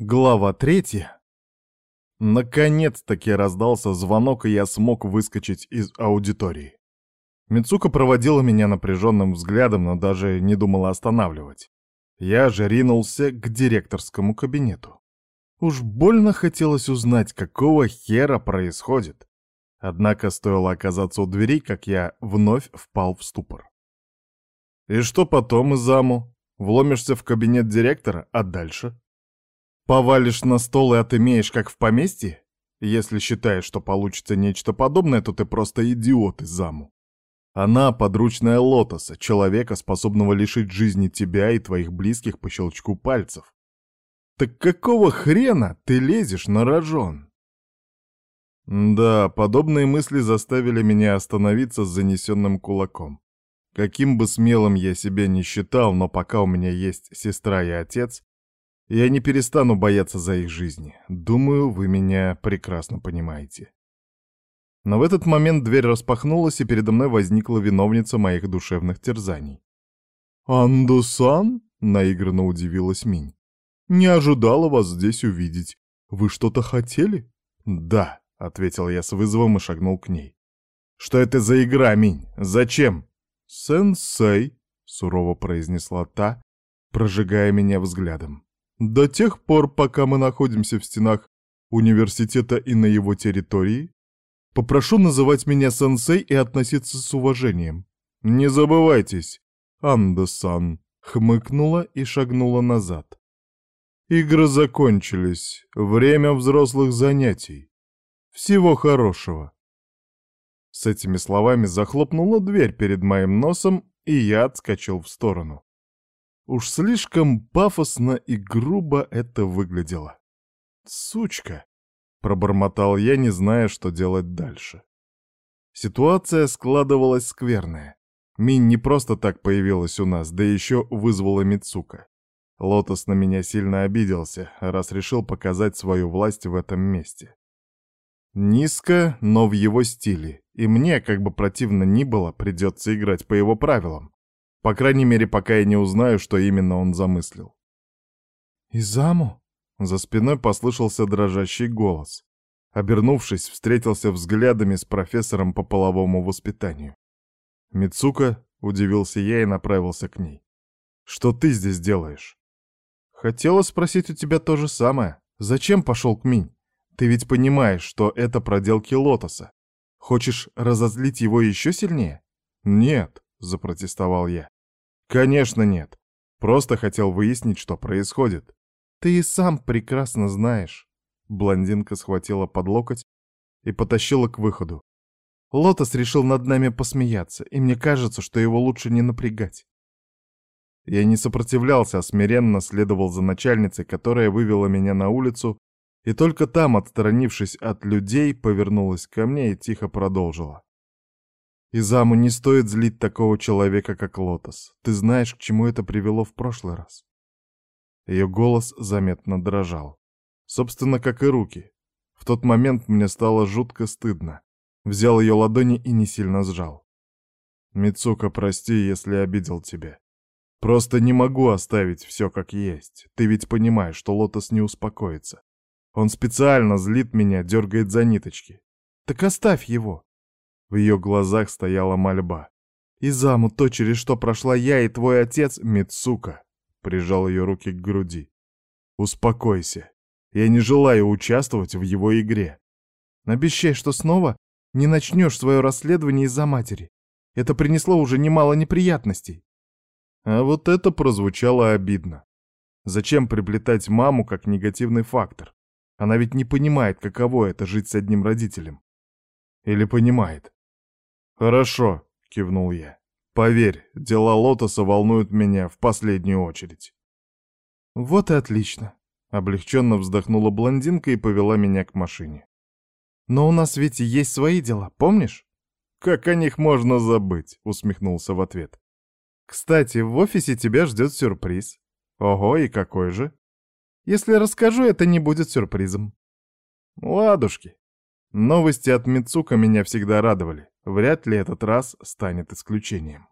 Глава третья. Наконец-таки раздался звонок, и я смог выскочить из аудитории. Мицука проводила меня напряженным взглядом, но даже не думала останавливать. Я же ринулся к директорскому кабинету. Уж больно хотелось узнать, какого хера происходит. Однако стоило оказаться у дверей, как я вновь впал в ступор. И что потом, Изаму? Вломишься в кабинет директора, а дальше? Повалишь на стол и отымеешь, как в поместье? Если считаешь, что получится нечто подобное, то ты просто идиот из заму. Она подручная Лотоса, человека, способного лишить жизни тебя и твоих близких по щелчку пальцев. Так какого хрена ты лезешь на рожон? Да, подобные мысли заставили меня остановиться с занесенным кулаком. Каким бы смелым я себя не считал, но пока у меня есть сестра и отец, я не перестану бояться за их жизни. Думаю, вы меня прекрасно понимаете. Но в этот момент дверь распахнулась, и передо мной возникла виновница моих душевных терзаний. «Андусан?» — наигранно удивилась Минь. «Не ожидала вас здесь увидеть. Вы что-то хотели?» «Да», — ответил я с вызовом и шагнул к ней. «Что это за игра, Минь? Зачем?» «Сенсей», — сурово произнесла та, прожигая меня взглядом. До тех пор, пока мы находимся в стенах университета и на его территории, попрошу называть меня сенсей и относиться с уважением. Не забывайтесь, Анда-сан хмыкнула и шагнула назад. Игры закончились. Время взрослых занятий. Всего хорошего. С этими словами захлопнула дверь перед моим носом, и я отскочил в сторону. Уж слишком пафосно и грубо это выглядело. «Сучка!» — пробормотал я, не зная, что делать дальше. Ситуация складывалась скверная. Мин не просто так появилась у нас, да еще вызвала Мицука. Лотос на меня сильно обиделся, раз решил показать свою власть в этом месте. Низко, но в его стиле, и мне, как бы противно ни было, придется играть по его правилам. По крайней мере, пока я не узнаю, что именно он замыслил. «Изаму?» — за спиной послышался дрожащий голос. Обернувшись, встретился взглядами с профессором по половому воспитанию. «Мицука?» — удивился я и направился к ней. «Что ты здесь делаешь?» «Хотела спросить у тебя то же самое. Зачем пошел к Минь? Ты ведь понимаешь, что это проделки Лотоса. Хочешь разозлить его еще сильнее?» «Нет», — запротестовал я. «Конечно нет. Просто хотел выяснить, что происходит». «Ты и сам прекрасно знаешь». Блондинка схватила под локоть и потащила к выходу. Лотос решил над нами посмеяться, и мне кажется, что его лучше не напрягать. Я не сопротивлялся, а смиренно следовал за начальницей, которая вывела меня на улицу, и только там, отстранившись от людей, повернулась ко мне и тихо продолжила. Изаму не стоит злить такого человека, как Лотос. Ты знаешь, к чему это привело в прошлый раз. Ее голос заметно дрожал. Собственно, как и руки. В тот момент мне стало жутко стыдно. Взял ее ладони и не сильно сжал. «Мицука, прости, если обидел тебя. Просто не могу оставить все как есть. Ты ведь понимаешь, что Лотос не успокоится. Он специально злит меня, дергает за ниточки. Так оставь его. В ее глазах стояла мольба. «Изаму, то, через что прошла я и твой отец, Мицука!» Прижал ее руки к груди. «Успокойся. Я не желаю участвовать в его игре. Обещай, что снова не начнешь свое расследование из-за матери. Это принесло уже немало неприятностей». А вот это прозвучало обидно. Зачем приплетать маму как негативный фактор? Она ведь не понимает, каково это жить с одним родителем. Или понимает? «Хорошо», — кивнул я. «Поверь, дела Лотоса волнуют меня в последнюю очередь». «Вот и отлично», — облегченно вздохнула блондинка и повела меня к машине. «Но у нас ведь есть свои дела, помнишь?» «Как о них можно забыть?» — усмехнулся в ответ. «Кстати, в офисе тебя ждет сюрприз». «Ого, и какой же?» «Если расскажу, это не будет сюрпризом». «Ладушки». Новости от Мицука меня всегда радовали. Вряд ли этот раз станет исключением.